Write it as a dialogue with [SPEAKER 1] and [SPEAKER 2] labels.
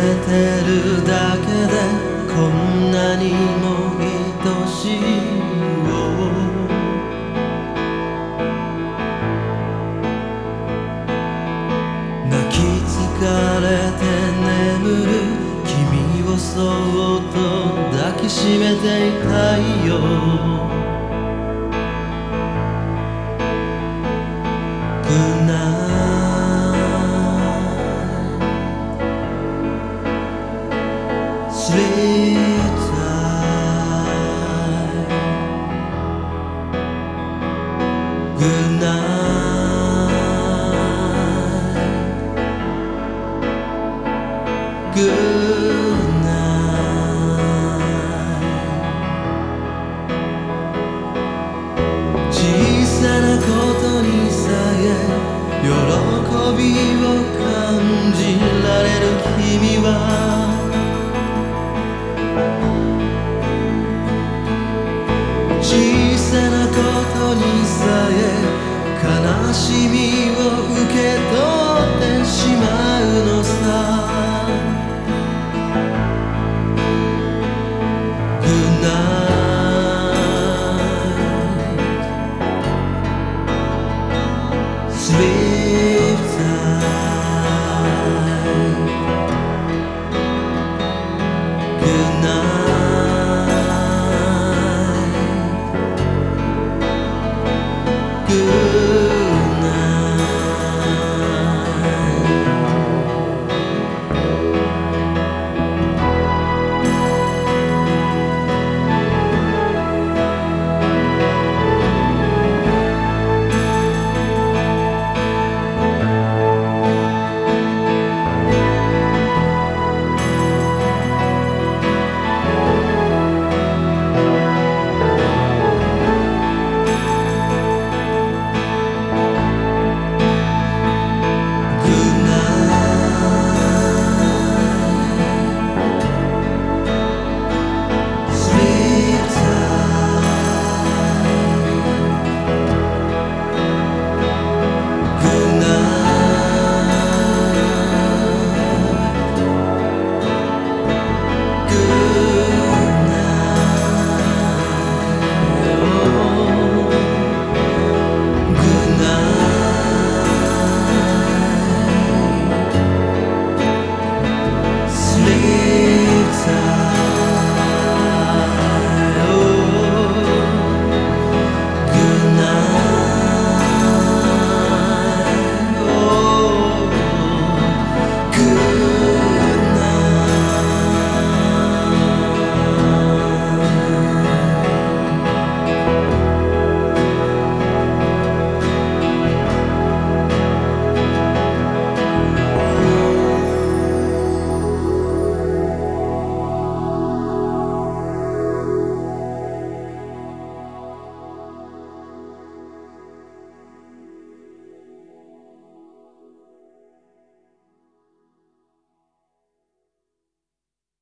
[SPEAKER 1] るだけでこんなにも愛しいを泣き疲れて眠る君をそっと抱きしめていたいよ。悲しみを受け取